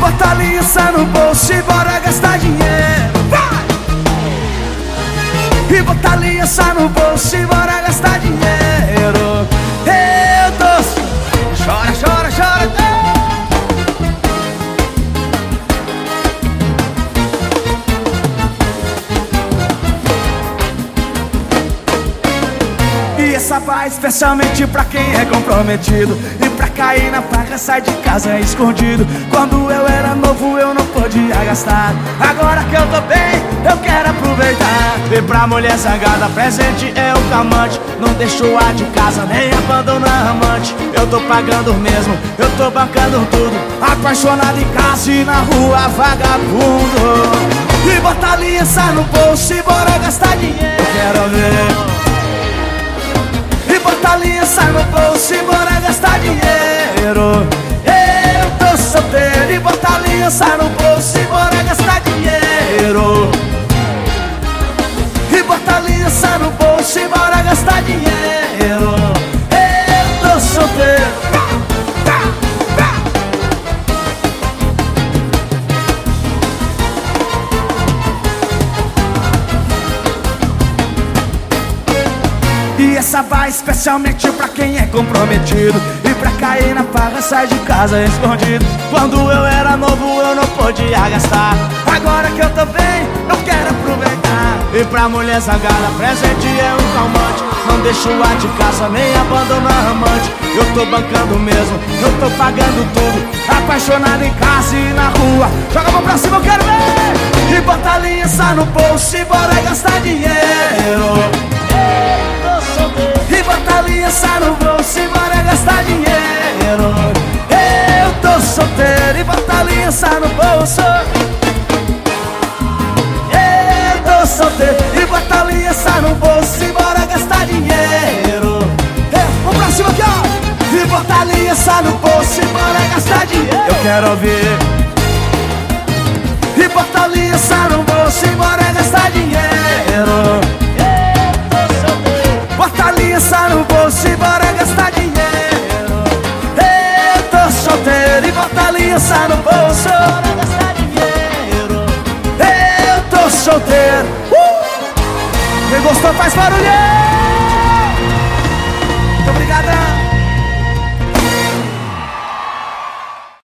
bota aliança no bolso e bora gastar dinheiro. Vai! E bota aliança no bolso e bora gastar dinheiro. Eu tô... Chora, chora, chora E essa vai especialmente pra quem é comprometido. E cair na faca sai de casa escondido. Quando eu era novo eu não podia gastar. Agora que eu tô bem, eu quero aproveitar. E pra mulher zangada, presente é o calmante. Não deixo a de casa, nem abandono a amante. Eu tô pagando mesmo, eu tô bancando tudo. Apaixonado em casa e na rua vagabundo. E bota aliança no bolso e bora gastar no bolso e bora gastar dinheiro. E bota aliança no bolso e bora gastar dinheiro essa vai especialmente pra quem é comprometido. E pra cair na farra sai de casa escondido. Quando eu era novo eu não podia gastar. Agora que eu tô bem, eu quero aproveitar. E pra mulher zangada, presente é um calmante. Não deixo a de casa, nem abandono a amante. Eu tô bancando mesmo, eu tô pagando tudo. Apaixonado em casa e na rua. Joga a mão pra cima, eu quero ver. E bota aliança no bolso e bora gastar dinheiro aliança no bolso e bora gastar dinheiro. Eu tô solteiro e bota aliança no bolso. Eu tô solteiro e bota aliança no bolso e bora gastar dinheiro. É, Vamos pra cima aqui ó. E bota aliança no bolso e bora gastar dinheiro. Eu quero ouvir aliança no bolso. Bora gastar dinheiro Eu tô solteiro. Uh! Quem gostou faz barulho